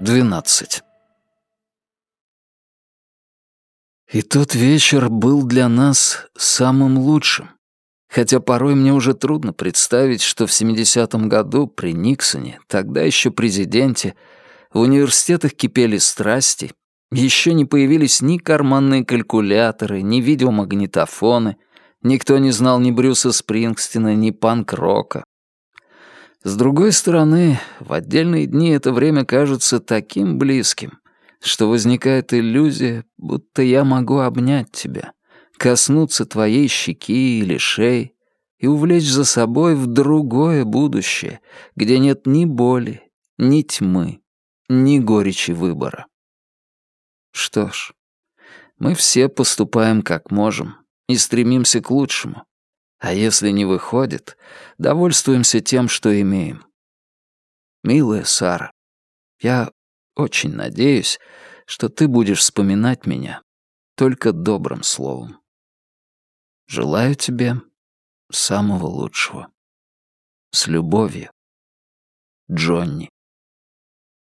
12. И тот вечер был для нас самым лучшим. Хотя порой мне уже трудно представить, что в 70-м году при Никсоне, тогда еще президенте, в университетах кипели страсти, еще не появились ни карманные калькуляторы, ни видеомагнитофоны, никто не знал ни Брюса Спрингстина, ни панк-рока. С другой стороны, в отдельные дни это время кажется таким близким, что возникает иллюзия, будто я могу обнять тебя, коснуться твоей щеки или шеи и увлечь за собой в другое будущее, где нет ни боли, ни тьмы, ни горечи выбора. Что ж, мы все поступаем как можем и стремимся к лучшему. А если не выходит, довольствуемся тем, что имеем. Милая Сара, я очень надеюсь, что ты будешь вспоминать меня только добрым словом. Желаю тебе самого лучшего. С любовью, Джонни.